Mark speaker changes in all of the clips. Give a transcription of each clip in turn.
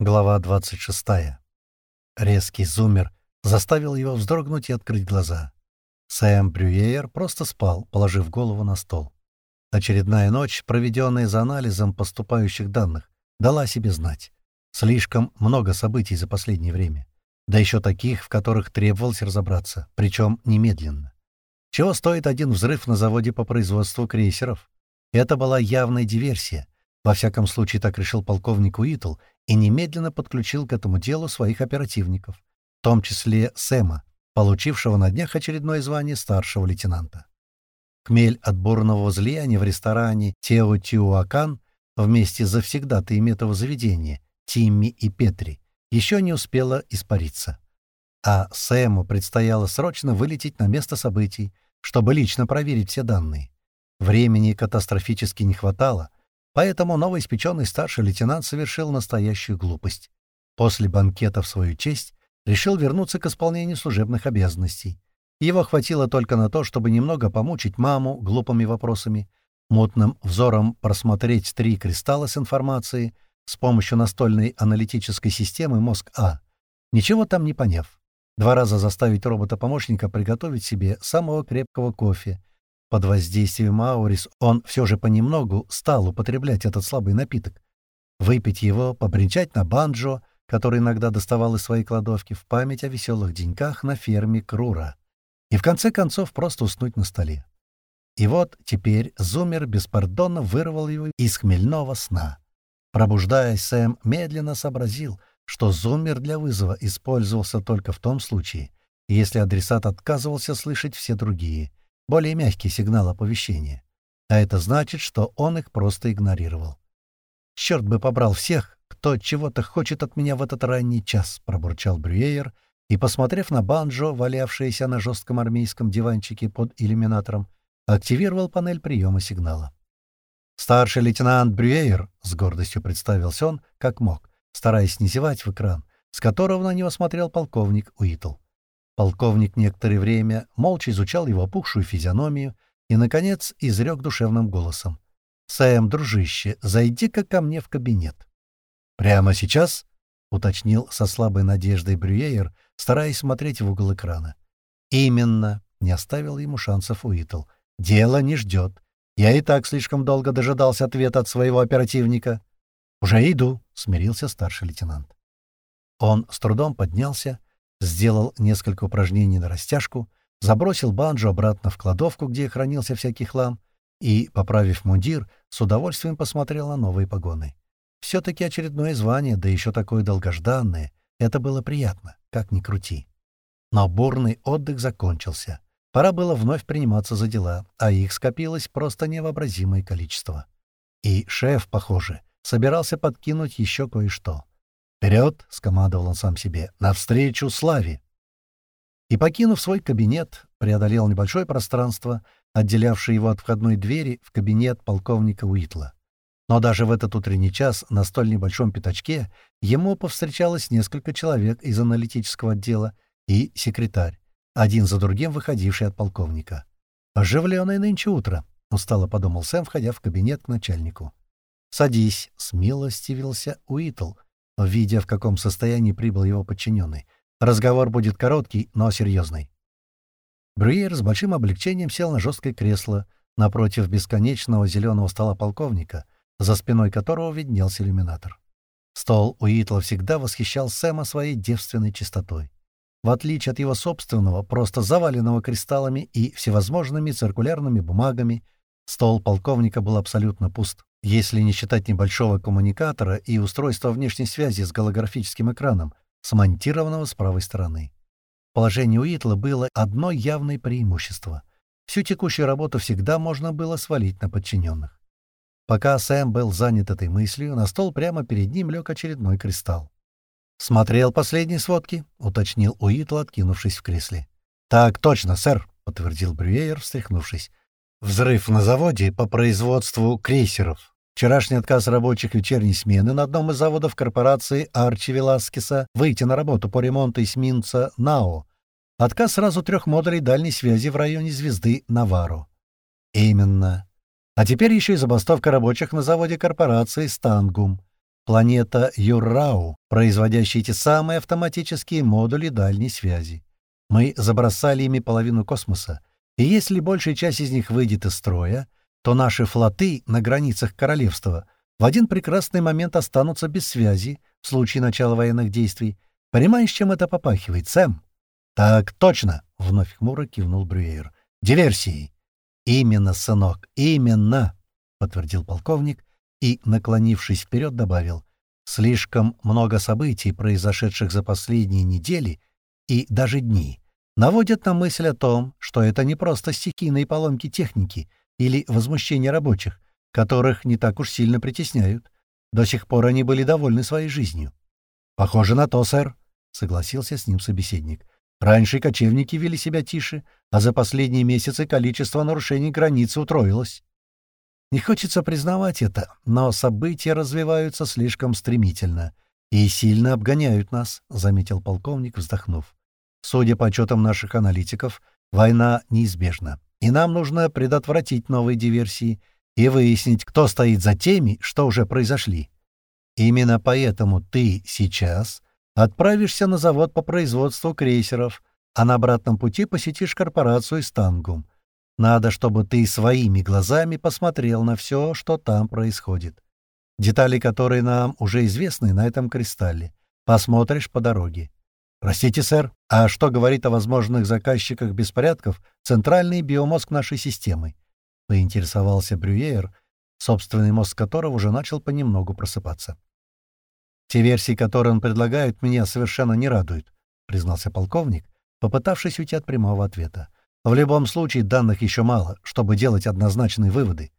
Speaker 1: Глава 26. Резкий зумер заставил его вздрогнуть и открыть глаза. Сэм Брюер просто спал, положив голову на стол. Очередная ночь, проведенная за анализом поступающих данных, дала себе знать. Слишком много событий за последнее время. Да еще таких, в которых требовалось разобраться, причем немедленно. Чего стоит один взрыв на заводе по производству крейсеров? Это была явная диверсия. Во всяком случае, так решил полковник Уитл — и немедленно подключил к этому делу своих оперативников, в том числе Сэма, получившего на днях очередное звание старшего лейтенанта. Хмель от бурного возлияния в ресторане Теотиуакан вместе завсегдатаями этого заведения, Тимми и Петри, еще не успела испариться. А Сэму предстояло срочно вылететь на место событий, чтобы лично проверить все данные. Времени катастрофически не хватало, Поэтому новоиспеченный старший лейтенант совершил настоящую глупость. После банкета в свою честь решил вернуться к исполнению служебных обязанностей. Его хватило только на то, чтобы немного помучить маму глупыми вопросами, мутным взором просмотреть три кристалла с информацией с помощью настольной аналитической системы «Мозг-А», ничего там не поняв. Два раза заставить робота-помощника приготовить себе самого крепкого кофе — под воздействием Аурис он все же понемногу стал употреблять этот слабый напиток. Выпить его, побренчать на банджо, который иногда доставал из своей кладовки, в память о веселых деньках на ферме Крура. И в конце концов просто уснуть на столе. И вот теперь Зумер беспардонно вырвал его из хмельного сна. Пробуждаясь, Сэм медленно сообразил, что Зумер для вызова использовался только в том случае, если адресат отказывался слышать все другие — более мягкий сигнал оповещения. А это значит, что он их просто игнорировал. «Черт бы побрал всех, кто чего-то хочет от меня в этот ранний час», — пробурчал Брюейер, и, посмотрев на банджо, валявшееся на жестком армейском диванчике под иллюминатором, активировал панель приема сигнала. «Старший лейтенант Брюейер», — с гордостью представился он, как мог, стараясь не зевать в экран, с которого на него смотрел полковник Уитл. Полковник некоторое время молча изучал его опухшую физиономию и, наконец, изрек душевным голосом. «Сэм, дружище, зайди-ка ко мне в кабинет». «Прямо сейчас?» — уточнил со слабой надеждой Брюейер, стараясь смотреть в угол экрана. «Именно», — не оставил ему шансов Уитл. «Дело не ждет. Я и так слишком долго дожидался ответа от своего оперативника». «Уже иду», — смирился старший лейтенант. Он с трудом поднялся, сделал несколько упражнений на растяжку, забросил банджо обратно в кладовку, где хранился всякий хлам, и, поправив мундир, с удовольствием посмотрел на новые погоны. Все-таки очередное звание, да еще такое долгожданное. Это было приятно, как ни крути. Но бурный отдых закончился. Пора было вновь приниматься за дела, а их скопилось просто невообразимое количество. И шеф, похоже, собирался подкинуть еще кое-что. «Вперед!» — скомандовал он сам себе. «Навстречу славе!» И, покинув свой кабинет, преодолел небольшое пространство, отделявшее его от входной двери в кабинет полковника Уитла. Но даже в этот утренний час на столь небольшом пятачке ему повстречалось несколько человек из аналитического отдела и секретарь, один за другим выходивший от полковника. «Оживленное нынче утро», — устало подумал Сэм, входя в кабинет к начальнику. «Садись», — смилостивился Уитл, видя, в каком состоянии прибыл его подчиненный. Разговор будет короткий, но серьезный. Брюер с большим облегчением сел на жесткое кресло напротив бесконечного зеленого стола полковника, за спиной которого виднелся иллюминатор. Стол Уитла всегда восхищал Сэма своей девственной чистотой. В отличие от его собственного, просто заваленного кристаллами и всевозможными циркулярными бумагами, стол полковника был абсолютно пуст если не считать небольшого коммуникатора и устройства внешней связи с голографическим экраном, смонтированного с правой стороны. Положение Уитла было одно явное преимущество. Всю текущую работу всегда можно было свалить на подчиненных. Пока Сэм был занят этой мыслью, на стол прямо перед ним лег очередной кристалл. «Смотрел последние сводки?» — уточнил Уитл, откинувшись в кресле. «Так точно, сэр», — подтвердил Брюейер, встряхнувшись. «Взрыв на заводе по производству крейсеров. Вчерашний отказ рабочих вечерней смены на одном из заводов корпорации Арчи Веласкеса выйти на работу по ремонту эсминца «Нао». Отказ сразу трех модулей дальней связи в районе звезды Навару. Именно. А теперь еще и забастовка рабочих на заводе корпорации «Стангум». Планета Юрау, производящая эти самые автоматические модули дальней связи. Мы забросали ими половину космоса, и если большая часть из них выйдет из строя, то наши флоты на границах королевства в один прекрасный момент останутся без связи в случае начала военных действий. Понимаешь, чем это попахивает, Сэм? — Так точно, — вновь хмуро кивнул Брюер. — Диверсией. — Именно, сынок, именно, — подтвердил полковник и, наклонившись вперед, добавил. — Слишком много событий, произошедших за последние недели и даже дни, наводят на мысль о том, что это не просто стихийные поломки техники или возмущение рабочих, которых не так уж сильно притесняют. До сих пор они были довольны своей жизнью. — Похоже на то, сэр, — согласился с ним собеседник. — Раньше кочевники вели себя тише, а за последние месяцы количество нарушений границы утроилось. Не хочется признавать это, но события развиваются слишком стремительно и сильно обгоняют нас, — заметил полковник, вздохнув. Судя по отчетам наших аналитиков, война неизбежна, и нам нужно предотвратить новые диверсии — и выяснить, кто стоит за теми, что уже произошли. Именно поэтому ты сейчас отправишься на завод по производству крейсеров, а на обратном пути посетишь корпорацию «Стангум». Надо, чтобы ты своими глазами посмотрел на все, что там происходит. Детали, которые нам уже известны на этом кристалле. Посмотришь по дороге. Простите, сэр, а что говорит о возможных заказчиках беспорядков центральный биомозг нашей системы? — поинтересовался Брюер, собственный мозг которого уже начал понемногу просыпаться. «Те версии, которые он предлагает, меня совершенно не радуют», — признался полковник, попытавшись уйти от прямого ответа. «В любом случае, данных еще мало, чтобы делать однозначные выводы.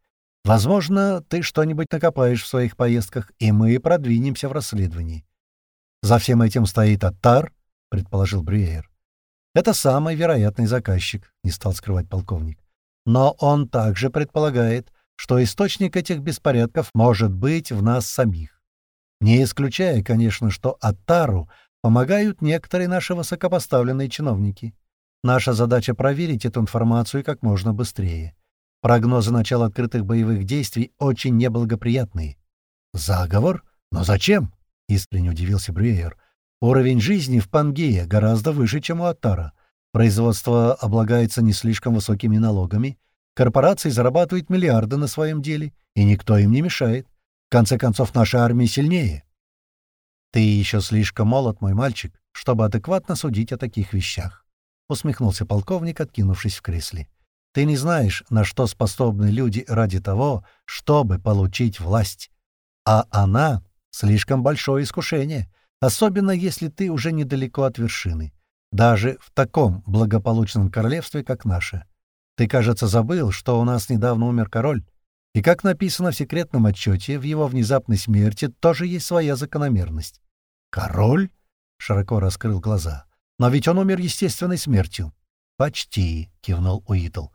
Speaker 1: Возможно, ты что-нибудь накопаешь в своих поездках, и мы продвинемся в расследовании». «За всем этим стоит Аттар», — предположил Брюер. «Это самый вероятный заказчик», — не стал скрывать полковник. Но он также предполагает, что источник этих беспорядков может быть в нас самих. Не исключая, конечно, что Аттару помогают некоторые наши высокопоставленные чиновники. Наша задача проверить эту информацию как можно быстрее. Прогнозы начала открытых боевых действий очень неблагоприятные. «Заговор? Но зачем?» — искренне удивился Брюер. «Уровень жизни в Пангее гораздо выше, чем у Аттара. Производство облагается не слишком высокими налогами. Корпорации зарабатывают миллиарды на своем деле, и никто им не мешает. В конце концов, наша армия сильнее. «Ты еще слишком молод, мой мальчик, чтобы адекватно судить о таких вещах», — усмехнулся полковник, откинувшись в кресле. «Ты не знаешь, на что способны люди ради того, чтобы получить власть. А она — слишком большое искушение, особенно если ты уже недалеко от вершины даже в таком благополучном королевстве, как наше. Ты, кажется, забыл, что у нас недавно умер король. И, как написано в секретном отчете, в его внезапной смерти тоже есть своя закономерность. «Король?» — широко раскрыл глаза. «Но ведь он умер естественной смертью». «Почти», — кивнул Уитл.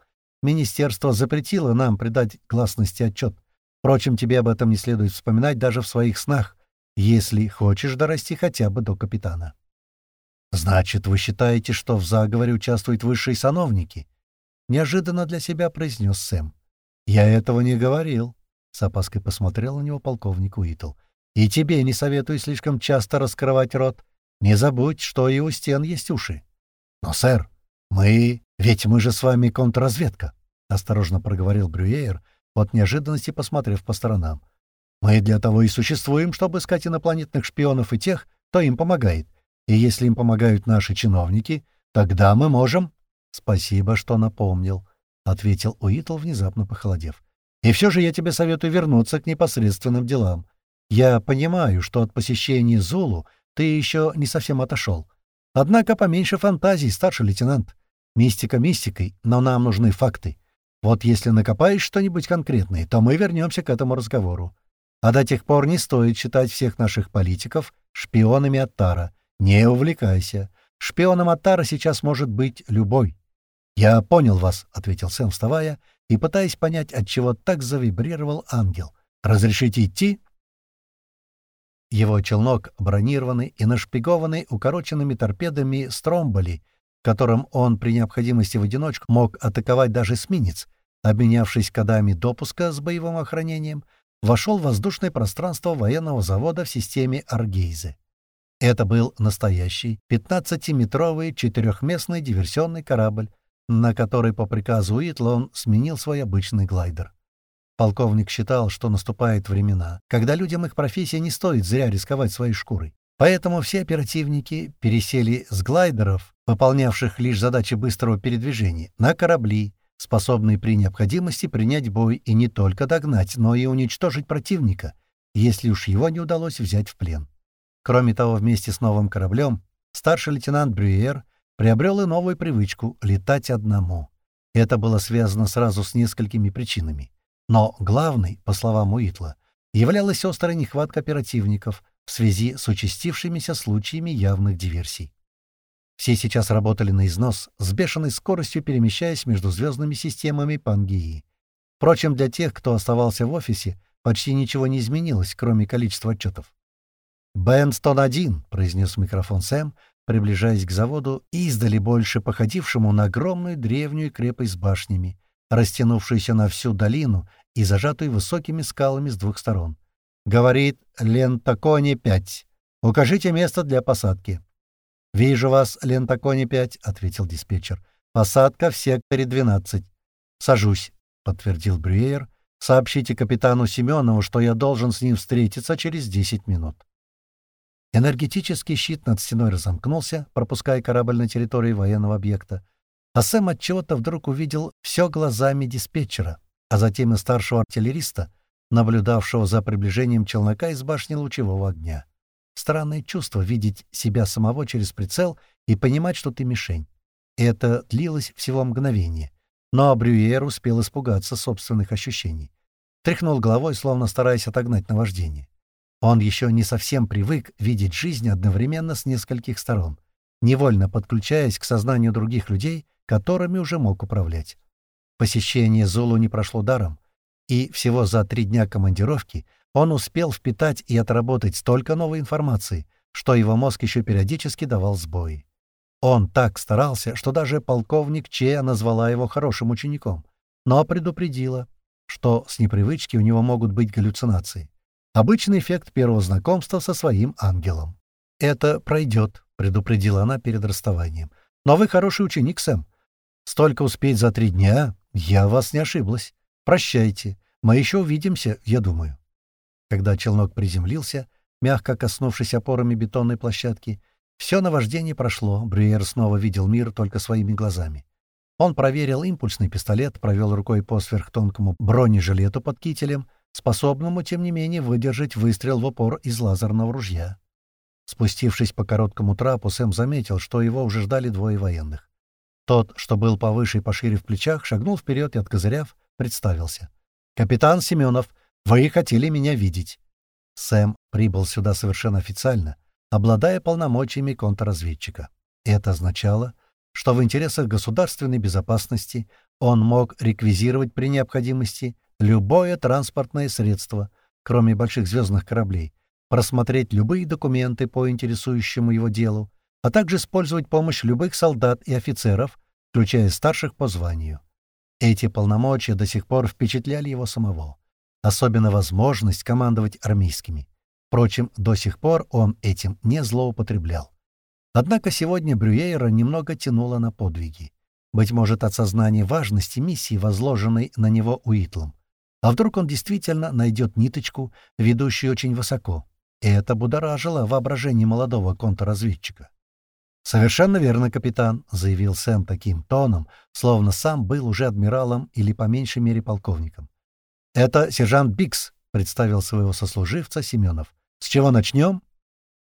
Speaker 1: «Министерство запретило нам придать гласности отчет. Впрочем, тебе об этом не следует вспоминать даже в своих снах, если хочешь дорасти хотя бы до капитана». «Значит, вы считаете, что в заговоре участвуют высшие сановники?» Неожиданно для себя произнес Сэм. «Я этого не говорил», — с опаской посмотрел на него полковник Уитл. «И тебе не советую слишком часто раскрывать рот. Не забудь, что и у стен есть уши». «Но, сэр, мы... Ведь мы же с вами контрразведка», — осторожно проговорил Брюер, от неожиданности посмотрев по сторонам. «Мы для того и существуем, чтобы искать инопланетных шпионов и тех, кто им помогает. И если им помогают наши чиновники, тогда мы можем...» «Спасибо, что напомнил», — ответил Уитл, внезапно похолодев. «И все же я тебе советую вернуться к непосредственным делам. Я понимаю, что от посещения Зулу ты еще не совсем отошел. Однако поменьше фантазий, старший лейтенант. Мистика мистикой, но нам нужны факты. Вот если накопаешь что-нибудь конкретное, то мы вернемся к этому разговору. А до тех пор не стоит считать всех наших политиков шпионами от Тара. «Не увлекайся. Шпионом Атара сейчас может быть любой». «Я понял вас», — ответил Сэм, вставая, и пытаясь понять, от чего так завибрировал ангел. «Разрешите идти?» Его челнок, бронированный и нашпигованный укороченными торпедами Стромболи, которым он при необходимости в одиночку мог атаковать даже эсминец, обменявшись кодами допуска с боевым охранением, вошел в воздушное пространство военного завода в системе Аргейзе. Это был настоящий 15-метровый четырехместный диверсионный корабль, на который по приказу Уитла сменил свой обычный глайдер. Полковник считал, что наступают времена, когда людям их профессии не стоит зря рисковать своей шкурой. Поэтому все оперативники пересели с глайдеров, выполнявших лишь задачи быстрого передвижения, на корабли, способные при необходимости принять бой и не только догнать, но и уничтожить противника, если уж его не удалось взять в плен. Кроме того, вместе с новым кораблем старший лейтенант Брюер приобрел и новую привычку — летать одному. Это было связано сразу с несколькими причинами. Но главной, по словам Уитла, являлась острая нехватка оперативников в связи с участившимися случаями явных диверсий. Все сейчас работали на износ, с бешеной скоростью перемещаясь между звездными системами Пангеи. Впрочем, для тех, кто оставался в офисе, почти ничего не изменилось, кроме количества отчетов. «Бен-101», — произнес микрофон Сэм, приближаясь к заводу, издали больше походившему на огромную древнюю крепость с башнями, растянувшуюся на всю долину и зажатую высокими скалами с двух сторон. Говорит Лентакони-5. Укажите место для посадки. «Вижу вас, Лентакони-5», — ответил диспетчер. «Посадка в секторе 12». «Сажусь», — подтвердил Брюер. «Сообщите капитану Семенову, что я должен с ним встретиться через 10 минут». Энергетический щит над стеной разомкнулся, пропуская корабль на территории военного объекта. А Сэм отчего-то вдруг увидел все глазами диспетчера, а затем и старшего артиллериста, наблюдавшего за приближением челнока из башни лучевого огня. Странное чувство — видеть себя самого через прицел и понимать, что ты мишень. Это длилось всего мгновение. Но Брюер успел испугаться собственных ощущений. Тряхнул головой, словно стараясь отогнать наваждение. Он еще не совсем привык видеть жизнь одновременно с нескольких сторон, невольно подключаясь к сознанию других людей, которыми уже мог управлять. Посещение Зулу не прошло даром, и всего за три дня командировки он успел впитать и отработать столько новой информации, что его мозг еще периодически давал сбои. Он так старался, что даже полковник Че назвала его хорошим учеником, но предупредила, что с непривычки у него могут быть галлюцинации. Обычный эффект первого знакомства со своим ангелом. «Это пройдет», — предупредила она перед расставанием. «Но вы хороший ученик, Сэм. Столько успеть за три дня, я вас не ошиблась. Прощайте. Мы еще увидимся, я думаю». Когда челнок приземлился, мягко коснувшись опорами бетонной площадки, все наваждение прошло, Брюер снова видел мир только своими глазами. Он проверил импульсный пистолет, провел рукой по сверхтонкому бронежилету под кителем — способному, тем не менее, выдержать выстрел в упор из лазерного ружья. Спустившись по короткому трапу, Сэм заметил, что его уже ждали двое военных. Тот, что был повыше и пошире в плечах, шагнул вперед и, откозыряв, представился. «Капитан Семенов, вы хотели меня видеть». Сэм прибыл сюда совершенно официально, обладая полномочиями контрразведчика. Это означало, что в интересах государственной безопасности он мог реквизировать при необходимости любое транспортное средство, кроме больших звездных кораблей, просмотреть любые документы по интересующему его делу, а также использовать помощь любых солдат и офицеров, включая старших по званию. Эти полномочия до сих пор впечатляли его самого. Особенно возможность командовать армейскими. Впрочем, до сих пор он этим не злоупотреблял. Однако сегодня Брюейра немного тянуло на подвиги. Быть может, от сознания важности миссии, возложенной на него Уитлом. А вдруг он действительно найдет ниточку, ведущую очень высоко? И это будоражило воображение молодого контрразведчика. «Совершенно верно, капитан», — заявил Сэм таким тоном, словно сам был уже адмиралом или, по меньшей мере, полковником. «Это сержант Бикс», — представил своего сослуживца Семенов. «С чего начнем?»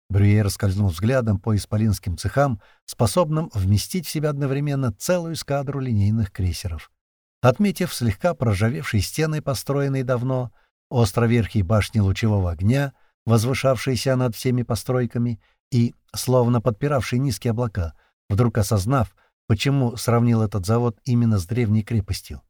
Speaker 1: Брюер скользнул взглядом по исполинским цехам, способным вместить в себя одновременно целую эскадру линейных крейсеров. Отметив слегка проржавевшие стены, построенные давно, островерхие башни лучевого огня, возвышавшиеся над всеми постройками и, словно подпиравшие низкие облака, вдруг осознав, почему сравнил этот завод именно с древней крепостью.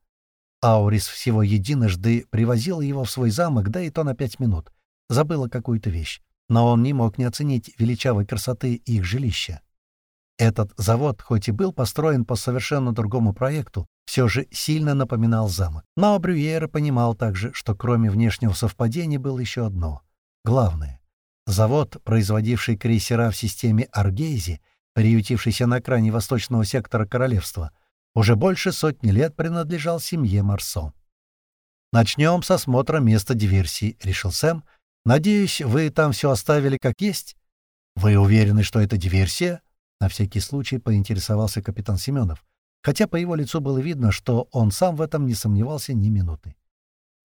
Speaker 1: Аурис всего единожды привозил его в свой замок, да и то на пять минут. Забыла какую-то вещь. Но он не мог не оценить величавой красоты их жилища. Этот завод, хоть и был построен по совершенно другому проекту, все же сильно напоминал замок. Но Брюера понимал также, что кроме внешнего совпадения было еще одно. Главное. Завод, производивший крейсера в системе Аргейзи, приютившийся на крайне восточного сектора королевства, уже больше сотни лет принадлежал семье Марсо. «Начнем с осмотра места диверсии», — решил Сэм. «Надеюсь, вы там все оставили как есть?» «Вы уверены, что это диверсия?» На всякий случай поинтересовался капитан Семенов, хотя по его лицу было видно, что он сам в этом не сомневался ни минуты.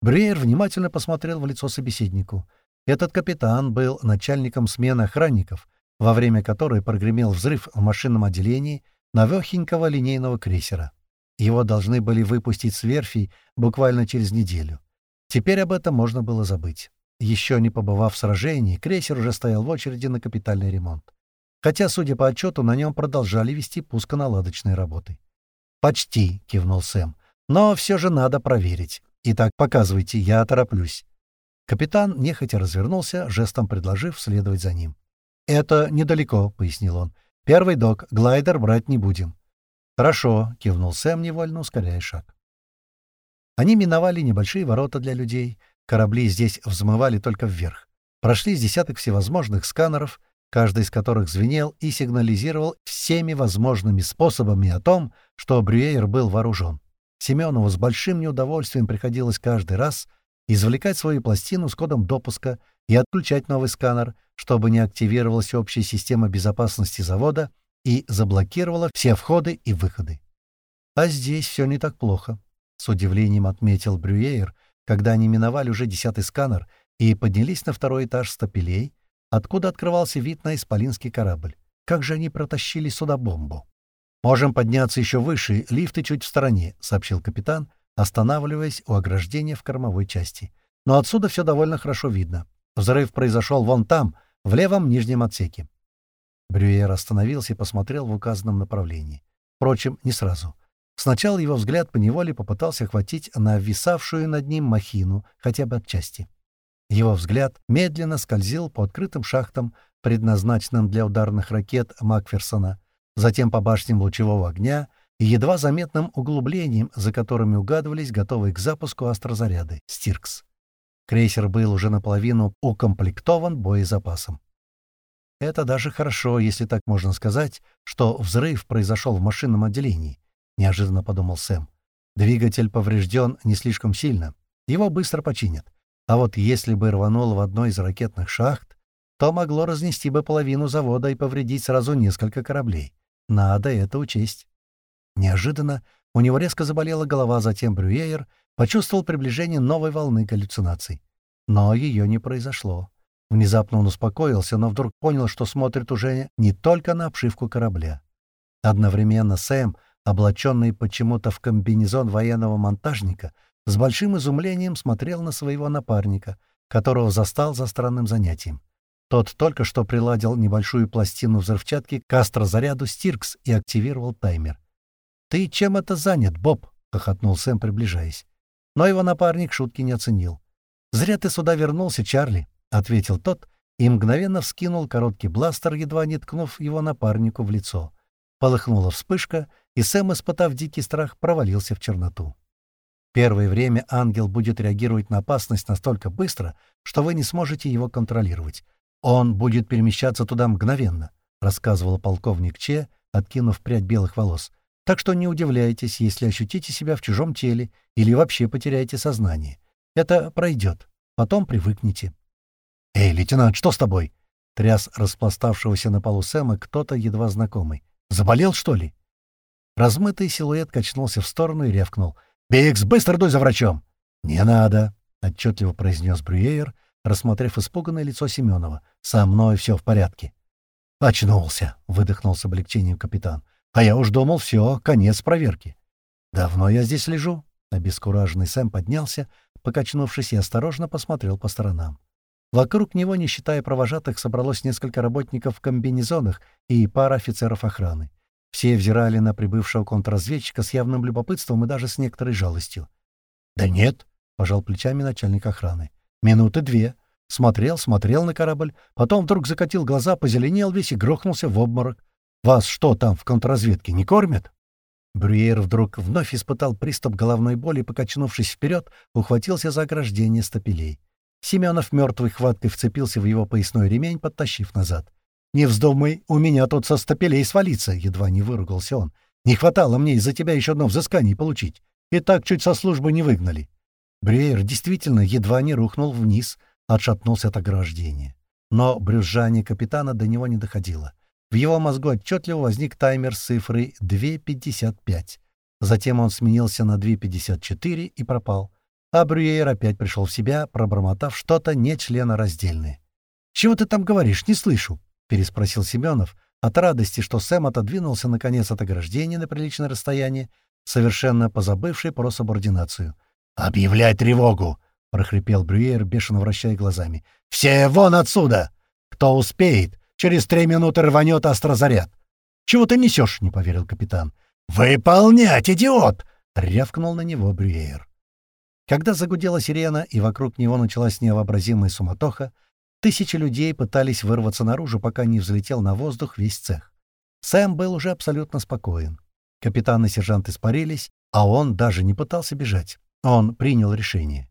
Speaker 1: Брюер внимательно посмотрел в лицо собеседнику. Этот капитан был начальником смены охранников, во время которой прогремел взрыв в машинном отделении новехенького линейного крейсера. Его должны были выпустить с верфей буквально через неделю. Теперь об этом можно было забыть. Еще не побывав в сражении, крейсер уже стоял в очереди на капитальный ремонт хотя, судя по отчету, на нем продолжали вести пусконаладочные работы. «Почти», — кивнул Сэм. «Но все же надо проверить. Итак, показывайте, я тороплюсь». Капитан нехотя развернулся, жестом предложив следовать за ним. «Это недалеко», — пояснил он. «Первый док, глайдер брать не будем». «Хорошо», — кивнул Сэм, невольно ускоряя шаг. Они миновали небольшие ворота для людей. Корабли здесь взмывали только вверх. Прошли с десяток всевозможных сканеров, каждый из которых звенел и сигнализировал всеми возможными способами о том, что Брюейер был вооружен. Семенову с большим неудовольствием приходилось каждый раз извлекать свою пластину с кодом допуска и отключать новый сканер, чтобы не активировалась общая система безопасности завода и заблокировала все входы и выходы. А здесь все не так плохо, — с удивлением отметил Брюейер, когда они миновали уже десятый сканер и поднялись на второй этаж стапелей, откуда открывался вид на исполинский корабль. Как же они протащили сюда бомбу? «Можем подняться еще выше, лифты чуть в стороне», — сообщил капитан, останавливаясь у ограждения в кормовой части. «Но отсюда все довольно хорошо видно. Взрыв произошел вон там, в левом нижнем отсеке». Брюер остановился и посмотрел в указанном направлении. Впрочем, не сразу. Сначала его взгляд поневоле попытался хватить на висавшую над ним махину хотя бы отчасти. Его взгляд медленно скользил по открытым шахтам, предназначенным для ударных ракет Макферсона, затем по башням лучевого огня и едва заметным углублением, за которыми угадывались готовые к запуску астрозаряды — «Стиркс». Крейсер был уже наполовину укомплектован боезапасом. Это даже хорошо, если так можно сказать, что взрыв произошел в машинном отделении, — неожиданно подумал Сэм. Двигатель поврежден не слишком сильно. Его быстро починят. А вот если бы рвануло в одной из ракетных шахт, то могло разнести бы половину завода и повредить сразу несколько кораблей. Надо это учесть. Неожиданно у него резко заболела голова, затем Брюейер почувствовал приближение новой волны галлюцинаций. Но ее не произошло. Внезапно он успокоился, но вдруг понял, что смотрит уже не только на обшивку корабля. Одновременно Сэм, облаченный почему-то в комбинезон военного монтажника, с большим изумлением смотрел на своего напарника, которого застал за странным занятием. Тот только что приладил небольшую пластину взрывчатки к астрозаряду «Стиркс» и активировал таймер. «Ты чем это занят, Боб?» — хохотнул Сэм, приближаясь. Но его напарник шутки не оценил. «Зря ты сюда вернулся, Чарли», — ответил тот и мгновенно вскинул короткий бластер, едва не ткнув его напарнику в лицо. Полыхнула вспышка, и Сэм, испытав дикий страх, провалился в черноту. Первое время ангел будет реагировать на опасность настолько быстро, что вы не сможете его контролировать. Он будет перемещаться туда мгновенно, — рассказывал полковник Че, откинув прядь белых волос. Так что не удивляйтесь, если ощутите себя в чужом теле или вообще потеряете сознание. Это пройдет. Потом привыкнете. «Эй, лейтенант, что с тобой?» — тряс распластавшегося на полу Сэма кто-то едва знакомый. «Заболел, что ли?» Размытый силуэт качнулся в сторону и рявкнул — «Бикс, быстро дуй за врачом!» «Не надо», — отчетливо произнес Брюейер, рассмотрев испуганное лицо Семенова. «Со мной все в порядке». «Очнулся», — выдохнул с облегчением капитан. «А я уж думал, все, конец проверки». «Давно я здесь лежу?» Обескураженный Сэм поднялся, покачнувшись и осторожно посмотрел по сторонам. Вокруг него, не считая провожатых, собралось несколько работников в комбинезонах и пара офицеров охраны. Все взирали на прибывшего контрразведчика с явным любопытством и даже с некоторой жалостью. «Да нет», — пожал плечами начальник охраны. «Минуты две. Смотрел, смотрел на корабль, потом вдруг закатил глаза, позеленел весь и грохнулся в обморок. Вас что там в контрразведке не кормят?» Брюер вдруг вновь испытал приступ головной боли, покачнувшись вперед, ухватился за ограждение стапелей. Семенов мертвой хваткой вцепился в его поясной ремень, подтащив назад. «Не вздумай, у меня тут со стапелей свалиться!» — едва не выругался он. «Не хватало мне из-за тебя еще одно взыскание получить. И так чуть со службы не выгнали». Брюер действительно едва не рухнул вниз, отшатнулся от ограждения. Но брюзжание капитана до него не доходило. В его мозгу отчетливо возник таймер с цифрой 2.55. Затем он сменился на 2.54 и пропал. А Брюер опять пришел в себя, пробормотав что-то нечленораздельное. «Чего ты там говоришь? Не слышу!» — переспросил Семенов, от радости, что Сэм отодвинулся наконец от ограждения на приличное расстояние, совершенно позабывший про субординацию. «Объявляй тревогу!» — прохрипел Брюер, бешено вращая глазами. «Все вон отсюда! Кто успеет, Через три минуты рванет астрозаряд. «Чего ты несешь?» — не поверил капитан. «Выполнять, идиот!» — рявкнул на него Брюер. Когда загудела сирена и вокруг него началась невообразимая суматоха, тысячи людей пытались вырваться наружу, пока не взлетел на воздух весь цех. Сэм был уже абсолютно спокоен. Капитан и сержант испарились, а он даже не пытался бежать. Он принял решение.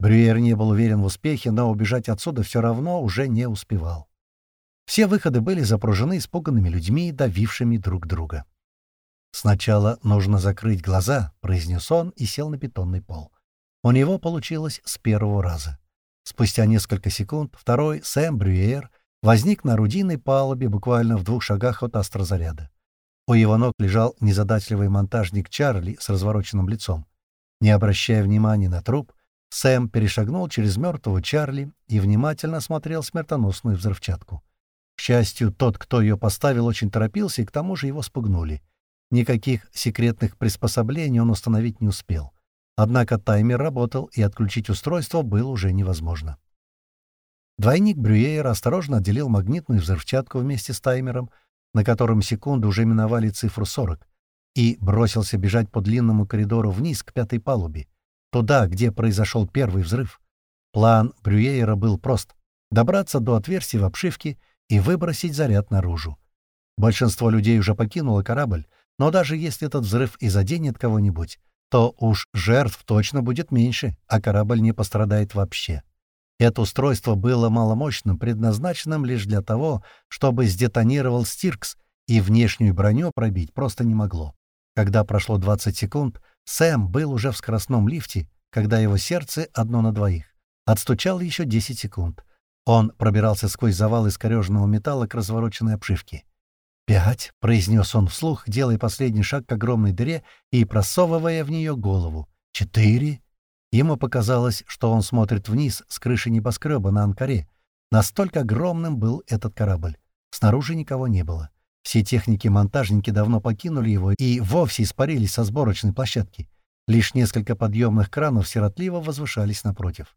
Speaker 1: Брюер не был уверен в успехе, но убежать отсюда все равно уже не успевал. Все выходы были запружены испуганными людьми, давившими друг друга. «Сначала нужно закрыть глаза», — произнес он и сел на бетонный пол. У него получилось с первого раза. Спустя несколько секунд второй, Сэм Брюер, возник на орудийной палубе буквально в двух шагах от астрозаряда. У его ног лежал незадачливый монтажник Чарли с развороченным лицом. Не обращая внимания на труп, Сэм перешагнул через мертвого Чарли и внимательно осмотрел смертоносную взрывчатку. К счастью, тот, кто ее поставил, очень торопился, и к тому же его спугнули. Никаких секретных приспособлений он установить не успел. Однако таймер работал, и отключить устройство было уже невозможно. Двойник Брюера осторожно отделил магнитную взрывчатку вместе с таймером, на котором секунды уже миновали цифру 40, и бросился бежать по длинному коридору вниз к пятой палубе, туда, где произошел первый взрыв. План Брюера был прост — добраться до отверстия в обшивке — и выбросить заряд наружу. Большинство людей уже покинуло корабль, но даже если этот взрыв и заденет кого-нибудь, то уж жертв точно будет меньше, а корабль не пострадает вообще. Это устройство было маломощным, предназначенным лишь для того, чтобы сдетонировал Стиркс, и внешнюю броню пробить просто не могло. Когда прошло 20 секунд, Сэм был уже в скоростном лифте, когда его сердце одно на двоих. Отстучало еще 10 секунд. Он пробирался сквозь завал искореженного металла к развороченной обшивке. «Пять», — произнес он вслух, делая последний шаг к огромной дыре и просовывая в нее голову. «Четыре». Ему показалось, что он смотрит вниз с крыши небоскреба на Анкаре. Настолько огромным был этот корабль. Снаружи никого не было. Все техники-монтажники давно покинули его и вовсе испарились со сборочной площадки. Лишь несколько подъемных кранов сиротливо возвышались напротив.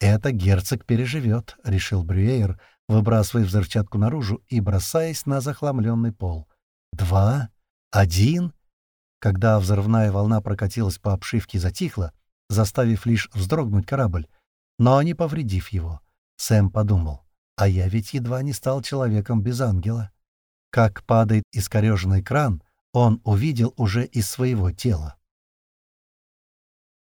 Speaker 1: «Это герцог переживет», — решил Брюейер, выбрасывая взрывчатку наружу и бросаясь на захламленный пол. «Два? Один?» Когда взрывная волна прокатилась по обшивке и затихла, заставив лишь вздрогнуть корабль, но не повредив его, Сэм подумал, «А я ведь едва не стал человеком без ангела». Как падает искореженный кран, он увидел уже из своего тела.